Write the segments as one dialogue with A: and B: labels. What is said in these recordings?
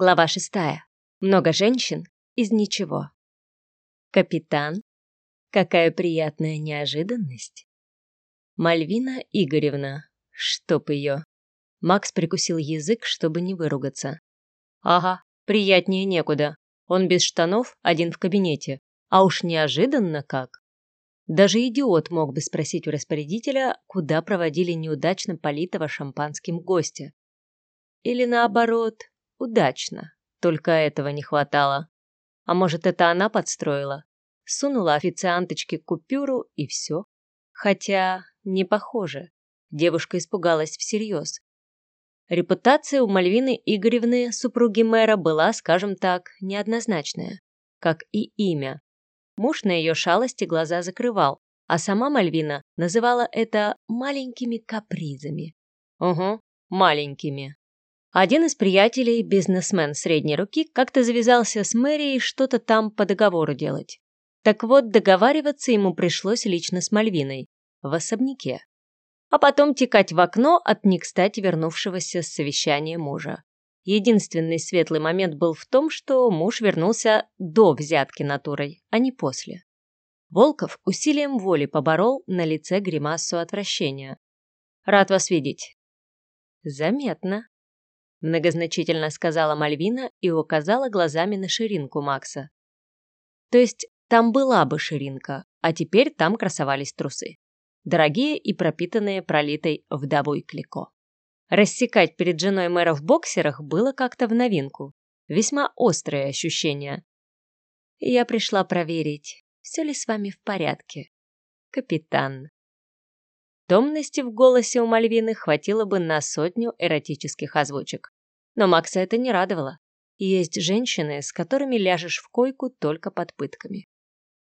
A: Глава шестая. Много женщин из ничего. Капитан. Какая приятная неожиданность. Мальвина Игоревна. Чтоб ее. Макс прикусил язык, чтобы не выругаться. Ага, приятнее некуда. Он без штанов, один в кабинете. А уж неожиданно как. Даже идиот мог бы спросить у распорядителя, куда проводили неудачно политого шампанским гостя. Или наоборот, удачно. Только этого не хватало. А может, это она подстроила? Сунула официанточке купюру и все. Хотя не похоже. Девушка испугалась всерьез. Репутация у Мальвины Игоревны, супруги мэра, была, скажем так, неоднозначная. Как и имя. Муж на ее шалости глаза закрывал, а сама Мальвина называла это маленькими капризами. Угу, маленькими. Один из приятелей, бизнесмен средней руки, как-то завязался с мэрией что-то там по договору делать. Так вот, договариваться ему пришлось лично с Мальвиной, в особняке. А потом текать в окно от не кстати вернувшегося с совещания мужа. Единственный светлый момент был в том, что муж вернулся до взятки натурой, а не после. Волков усилием воли поборол на лице гримасу отвращения. «Рад вас видеть». «Заметно», Многозначительно сказала Мальвина и указала глазами на ширинку Макса. То есть там была бы ширинка, а теперь там красовались трусы. Дорогие и пропитанные пролитой вдовой клико. Рассекать перед женой мэра в боксерах было как-то в новинку. Весьма острое ощущение. Я пришла проверить, все ли с вами в порядке, капитан. Томности в голосе у Мальвины хватило бы на сотню эротических озвучек. Но Макса это не радовало. Есть женщины, с которыми ляжешь в койку только под пытками.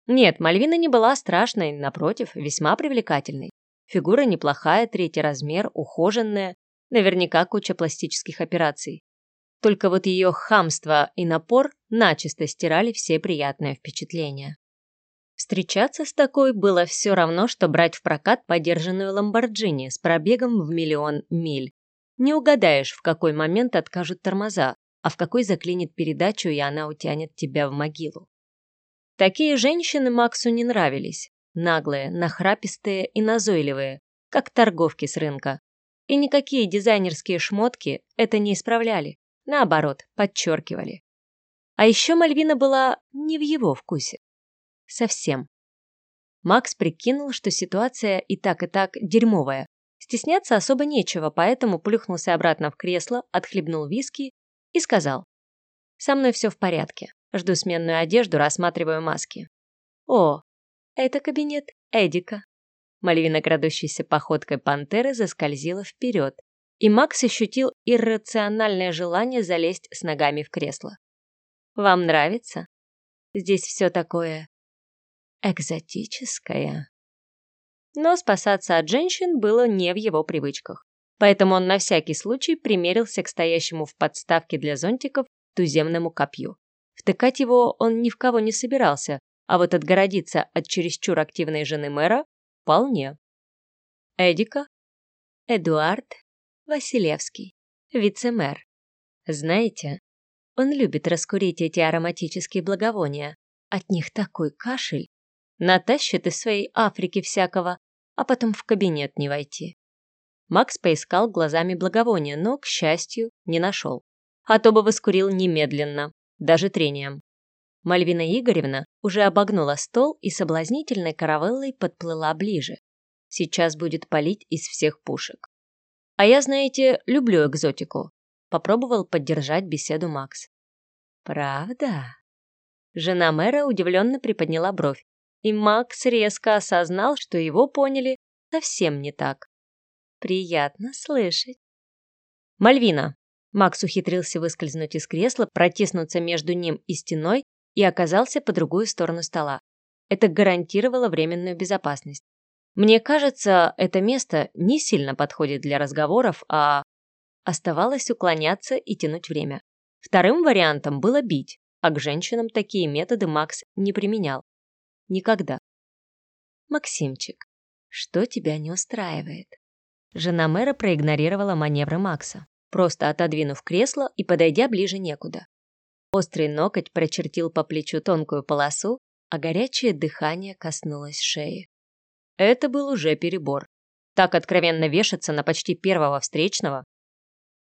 A: Нет, Мальвина не была страшной, напротив, весьма привлекательной. Фигура неплохая, третий размер, ухоженная, наверняка куча пластических операций. Только вот ее хамство и напор начисто стирали все приятные впечатления. Встречаться с такой было все равно, что брать в прокат подержанную Ламборджини с пробегом в миллион миль. Не угадаешь, в какой момент откажут тормоза, а в какой заклинит передачу, и она утянет тебя в могилу. Такие женщины Максу не нравились. Наглые, нахрапистые и назойливые, как торговки с рынка. И никакие дизайнерские шмотки это не исправляли. Наоборот, подчеркивали. А еще Мальвина была не в его вкусе. Совсем. Макс прикинул, что ситуация и так, и так дерьмовая. Стесняться особо нечего, поэтому плюхнулся обратно в кресло, отхлебнул виски и сказал. «Со мной все в порядке. Жду сменную одежду, рассматриваю маски». «О, это кабинет Эдика». Мальвина, крадущейся походкой пантеры, заскользила вперед, и Макс ощутил иррациональное желание залезть с ногами в кресло. «Вам нравится? Здесь все такое экзотическая. Но спасаться от женщин было не в его привычках. Поэтому он на всякий случай примерился к стоящему в подставке для зонтиков туземному копью. Втыкать его он ни в кого не собирался, а вот отгородиться от чересчур активной жены мэра – вполне. Эдика, Эдуард Василевский, вице-мэр. Знаете, он любит раскурить эти ароматические благовония. От них такой кашель натащит из своей Африки всякого, а потом в кабинет не войти. Макс поискал глазами благовония, но, к счастью, не нашел. А то бы воскурил немедленно, даже трением. Мальвина Игоревна уже обогнула стол и соблазнительной каравеллой подплыла ближе. Сейчас будет палить из всех пушек. А я, знаете, люблю экзотику. Попробовал поддержать беседу Макс. Правда? Жена мэра удивленно приподняла бровь и Макс резко осознал, что его поняли совсем не так. Приятно слышать. Мальвина. Макс ухитрился выскользнуть из кресла, протиснуться между ним и стеной и оказался по другую сторону стола. Это гарантировало временную безопасность. Мне кажется, это место не сильно подходит для разговоров, а оставалось уклоняться и тянуть время. Вторым вариантом было бить, а к женщинам такие методы Макс не применял. Никогда. Максимчик, что тебя не устраивает? Жена мэра проигнорировала маневры Макса. просто отодвинув кресло и подойдя ближе некуда. Острый ноготь прочертил по плечу тонкую полосу, а горячее дыхание коснулось шеи. Это был уже перебор. Так откровенно вешаться на почти первого встречного.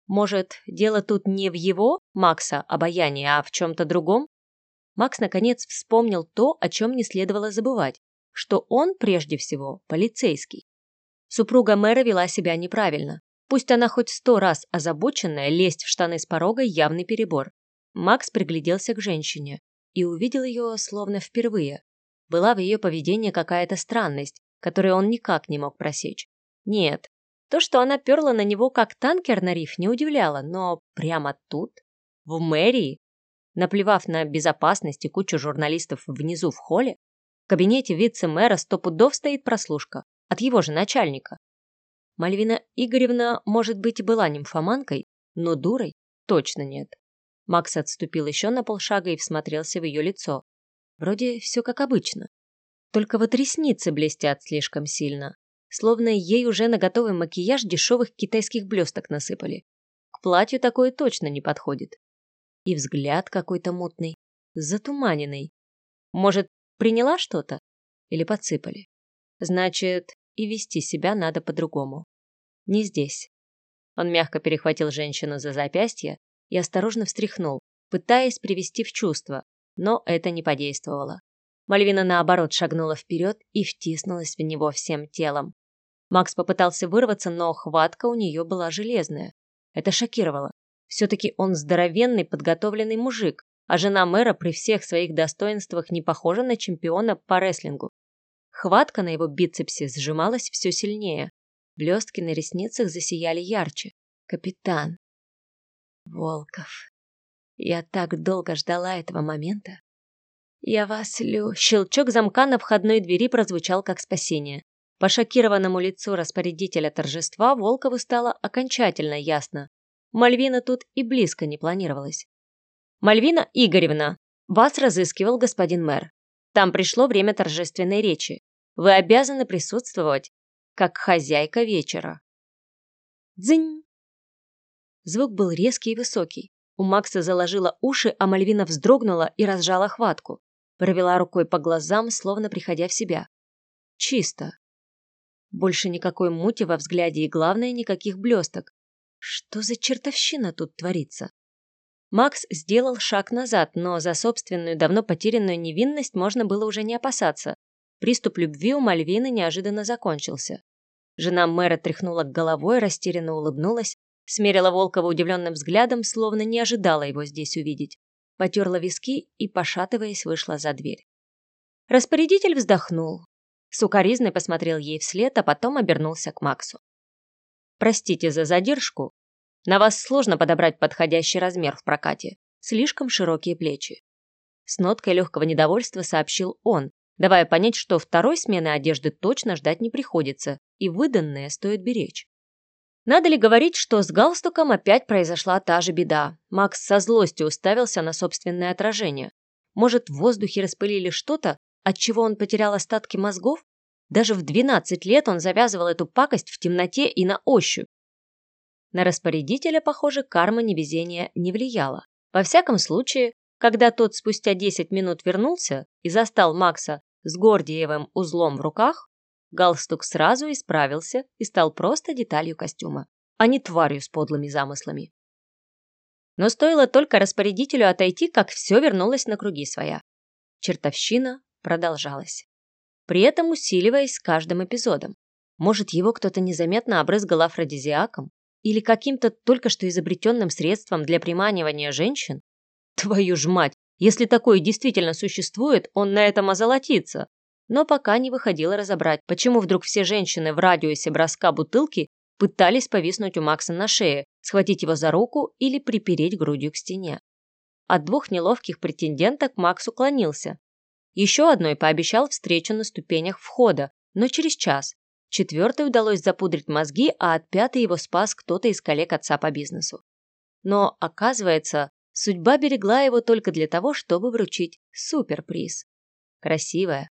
A: Может, дело тут не в его, Макса, обаянии, а в чем-то другом? Макс наконец вспомнил то, о чем не следовало забывать, что он, прежде всего, полицейский. Супруга мэра вела себя неправильно. Пусть она хоть сто раз озабоченная, лезть в штаны с порога – явный перебор. Макс пригляделся к женщине и увидел ее словно впервые. Была в ее поведении какая-то странность, которую он никак не мог просечь. Нет, то, что она перла на него как танкер на риф, не удивляло, но прямо тут, в мэрии, наплевав на безопасность и кучу журналистов внизу в холле, в кабинете вице-мэра сто пудов стоит прослушка от его же начальника. Мальвина Игоревна, может быть, и была нимфоманкой, но дурой точно нет. Макс отступил еще на полшага и всмотрелся в ее лицо. Вроде все как обычно. Только вот ресницы блестят слишком сильно, словно ей уже на готовый макияж дешевых китайских блесток насыпали. К платью такое точно не подходит. И взгляд какой-то мутный, затуманенный. Может, приняла что-то? Или подсыпали? Значит, и вести себя надо по-другому. Не здесь. Он мягко перехватил женщину за запястье и осторожно встряхнул, пытаясь привести в чувство, но это не подействовало. Мальвина, наоборот, шагнула вперед и втиснулась в него всем телом. Макс попытался вырваться, но хватка у нее была железная. Это шокировало. Все-таки он здоровенный, подготовленный мужик, а жена мэра при всех своих достоинствах не похожа на чемпиона по рестлингу. Хватка на его бицепсе сжималась все сильнее. Блестки на ресницах засияли ярче. Капитан. Волков. Я так долго ждала этого момента. Я вас лю... Щелчок замка на входной двери прозвучал как спасение. По шокированному лицу распорядителя торжества Волкову стало окончательно ясно. Мальвина тут и близко не планировалась. «Мальвина Игоревна, вас разыскивал господин мэр. Там пришло время торжественной речи. Вы обязаны присутствовать, как хозяйка вечера». Дзынь! Звук был резкий и высокий. У Макса заложило уши, а Мальвина вздрогнула и разжала хватку. Провела рукой по глазам, словно приходя в себя. Чисто. Больше никакой мути во взгляде и, главное, никаких блесток. Что за чертовщина тут творится? Макс сделал шаг назад, но за собственную давно потерянную невинность можно было уже не опасаться. Приступ любви у Мальвины неожиданно закончился. Жена мэра тряхнула головой, растерянно улыбнулась, смерила Волкова удивленным взглядом, словно не ожидала его здесь увидеть. Потерла виски и, пошатываясь, вышла за дверь. Распорядитель вздохнул. Сукаризный посмотрел ей вслед, а потом обернулся к Максу. «Простите за задержку, на вас сложно подобрать подходящий размер в прокате. Слишком широкие плечи. С ноткой легкого недовольства сообщил он, давая понять, что второй смены одежды точно ждать не приходится, и выданное стоит беречь. Надо ли говорить, что с галстуком опять произошла та же беда? Макс со злостью уставился на собственное отражение. Может, в воздухе распылили что-то, от чего он потерял остатки мозгов? Даже в 12 лет он завязывал эту пакость в темноте и на ощупь. На распорядителя, похоже, карма невезения не влияла. Во всяком случае, когда тот спустя 10 минут вернулся и застал Макса с Гордиевым узлом в руках, галстук сразу исправился и стал просто деталью костюма, а не тварью с подлыми замыслами. Но стоило только распорядителю отойти, как все вернулось на круги своя. Чертовщина продолжалась. При этом усиливаясь с каждым эпизодом. Может, его кто-то незаметно обрызгал афродизиаком? Или каким-то только что изобретенным средством для приманивания женщин? Твою ж мать, если такое действительно существует, он на этом озолотится. Но пока не выходило разобрать, почему вдруг все женщины в радиусе броска бутылки пытались повиснуть у Макса на шее, схватить его за руку или припереть грудью к стене. От двух неловких претенденток Макс уклонился. Еще одной пообещал встречу на ступенях входа, но через час, Четвертой удалось запудрить мозги, а от пятой его спас кто-то из коллег отца по бизнесу. Но, оказывается, судьба берегла его только для того, чтобы вручить суперприз. Красивая.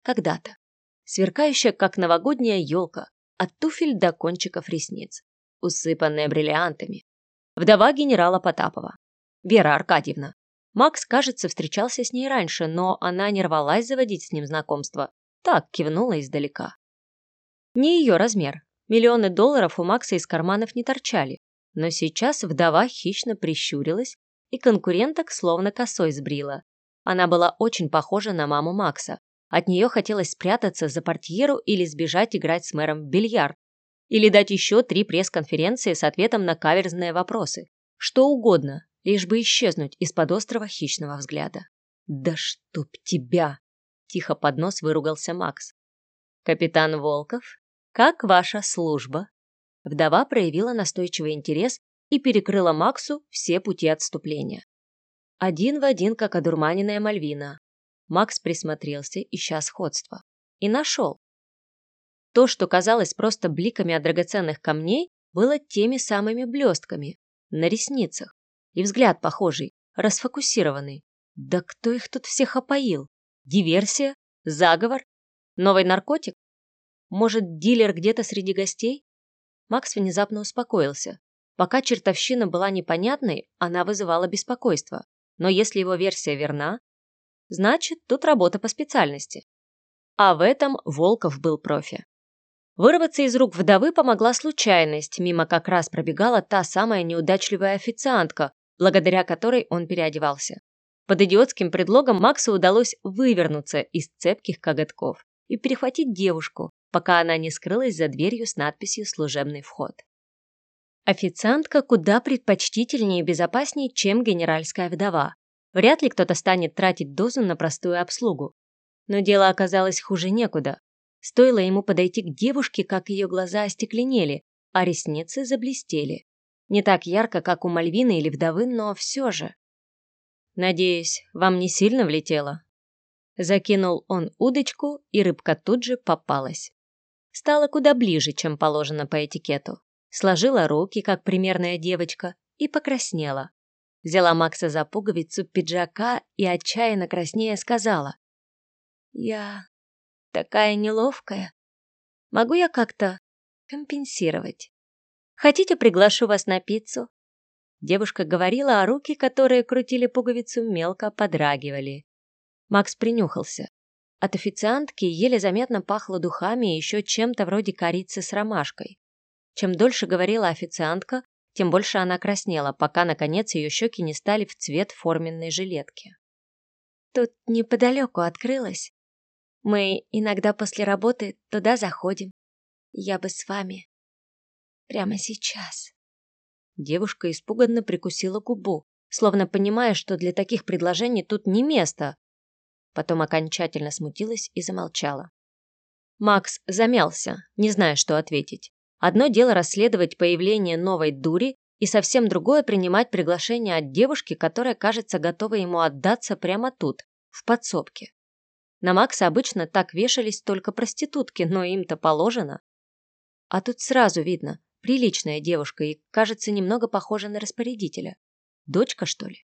A: Когда-то. Сверкающая, как новогодняя елка, от туфель до кончиков ресниц, усыпанная бриллиантами. вдова генерала Потапова. Вера Аркадьевна. Макс, кажется, встречался с ней раньше, но она не рвалась заводить с ним знакомство. Так, кивнула издалека. Не ее размер. Миллионы долларов у Макса из карманов не торчали. Но сейчас вдова хищно прищурилась и конкуренток словно косой сбрила. Она была очень похожа на маму Макса. От нее хотелось спрятаться за портьеру или сбежать играть с мэром в бильярд. Или дать еще три пресс-конференции с ответом на каверзные вопросы. Что угодно, лишь бы исчезнуть из-под острого хищного взгляда. «Да чтоб тебя!» – тихо под нос выругался Макс. «Капитан Волков, как ваша служба?» Вдова проявила настойчивый интерес и перекрыла Максу все пути отступления. Один в один, как одурманенная Мальвина. Макс присмотрелся, ища сходства. И нашел. То, что казалось просто бликами от драгоценных камней, было теми самыми блестками на ресницах. И взгляд похожий, расфокусированный. Да кто их тут всех опоил? Диверсия? Заговор? Новый наркотик? Может, дилер где-то среди гостей? Макс внезапно успокоился. Пока чертовщина была непонятной, она вызывала беспокойство. Но если его версия верна, значит, тут работа по специальности. А в этом Волков был профи. Вырваться из рук вдовы помогла случайность, мимо как раз пробегала та самая неудачливая официантка, благодаря которой он переодевался. Под идиотским предлогом Максу удалось вывернуться из цепких коготков и перехватить девушку, пока она не скрылась за дверью с надписью «Служебный вход». Официантка куда предпочтительнее и безопаснее, чем генеральская вдова. Вряд ли кто-то станет тратить дозу на простую обслугу. Но дело оказалось хуже некуда. Стоило ему подойти к девушке, как ее глаза остекленели, а ресницы заблестели. Не так ярко, как у Мальвины или вдовы, но все же. «Надеюсь, вам не сильно влетело?» Закинул он удочку, и рыбка тут же попалась. Стала куда ближе, чем положено по этикету. Сложила руки, как примерная девочка, и покраснела. Взяла Макса за пуговицу пиджака и отчаянно краснея сказала. «Я такая неловкая. Могу я как-то компенсировать? Хотите, приглашу вас на пиццу?» Девушка говорила, а руки, которые крутили пуговицу, мелко подрагивали. Макс принюхался. От официантки еле заметно пахло духами и еще чем-то вроде корицы с ромашкой. Чем дольше говорила официантка, тем больше она краснела, пока, наконец, ее щеки не стали в цвет форменной жилетки. «Тут неподалеку открылась. Мы иногда после работы туда заходим. Я бы с вами. Прямо сейчас». Девушка испуганно прикусила губу, словно понимая, что для таких предложений тут не место, Потом окончательно смутилась и замолчала. Макс замялся, не зная, что ответить. Одно дело расследовать появление новой дури, и совсем другое принимать приглашение от девушки, которая, кажется, готова ему отдаться прямо тут, в подсобке. На Макса обычно так вешались только проститутки, но им-то положено. А тут сразу видно, приличная девушка и, кажется, немного похожа на распорядителя. Дочка, что ли?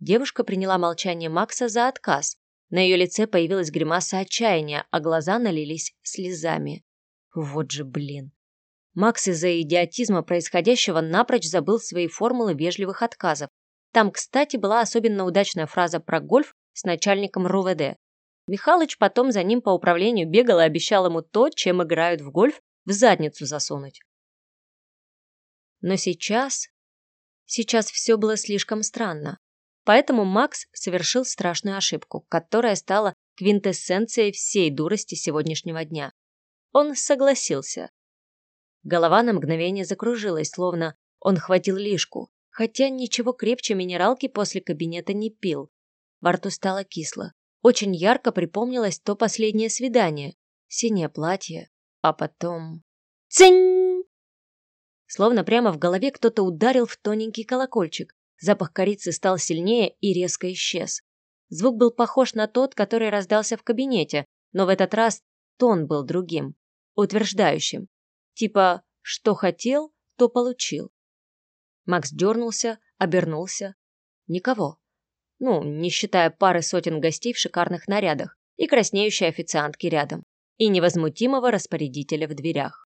A: Девушка приняла молчание Макса за отказ, на ее лице появилась гримаса отчаяния, а глаза налились слезами. Вот же блин. Макс из-за идиотизма происходящего напрочь забыл свои формулы вежливых отказов. Там, кстати, была особенно удачная фраза про гольф с начальником РУВД. Михалыч потом за ним по управлению бегал и обещал ему то, чем играют в гольф, в задницу засунуть. Но сейчас... Сейчас все было слишком странно. Поэтому Макс совершил страшную ошибку, которая стала квинтэссенцией всей дурости сегодняшнего дня. Он согласился. Голова на мгновение закружилась, словно он хватил лишку, хотя ничего крепче минералки после кабинета не пил. Во рту стало кисло. Очень ярко припомнилось то последнее свидание. Синее платье, а потом... Цинь! Словно прямо в голове кто-то ударил в тоненький колокольчик. Запах корицы стал сильнее и резко исчез. Звук был похож на тот, который раздался в кабинете, но в этот раз тон был другим, утверждающим. Типа «что хотел, то получил». Макс дернулся, обернулся. Никого. Ну, не считая пары сотен гостей в шикарных нарядах и краснеющей официантки рядом, и невозмутимого распорядителя в дверях.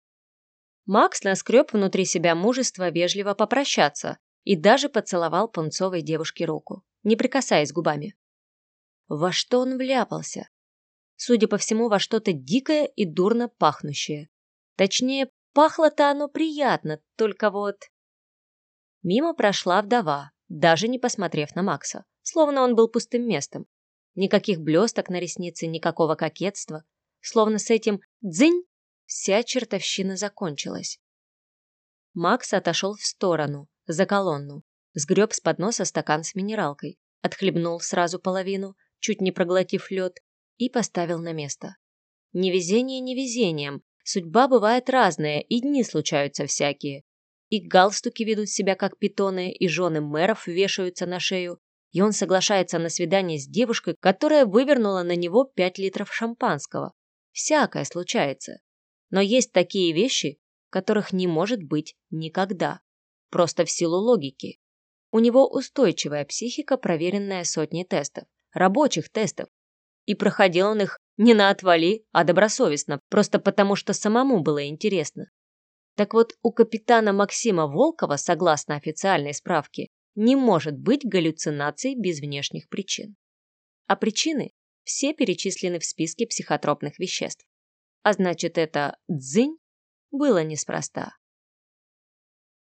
A: Макс наскреб внутри себя мужество вежливо попрощаться, и даже поцеловал пунцовой девушке руку, не прикасаясь губами. Во что он вляпался? Судя по всему, во что-то дикое и дурно пахнущее. Точнее, пахло-то оно приятно, только вот... Мимо прошла вдова, даже не посмотрев на Макса, словно он был пустым местом. Никаких блесток на реснице, никакого кокетства. Словно с этим «дзынь» вся чертовщина закончилась. Макс отошел в сторону, за колонну, сгреб с подноса стакан с минералкой, отхлебнул сразу половину, чуть не проглотив лед, и поставил на место. Невезение невезением, судьба бывает разная, и дни случаются всякие. И галстуки ведут себя как питоны, и жены мэров вешаются на шею, и он соглашается на свидание с девушкой, которая вывернула на него пять литров шампанского. Всякое случается. Но есть такие вещи, которых не может быть никогда. Просто в силу логики. У него устойчивая психика, проверенная сотней тестов. Рабочих тестов. И проходил он их не на отвали, а добросовестно, просто потому что самому было интересно. Так вот, у капитана Максима Волкова, согласно официальной справке, не может быть галлюцинаций без внешних причин. А причины все перечислены в списке психотропных веществ. А значит, это дзынь было неспроста.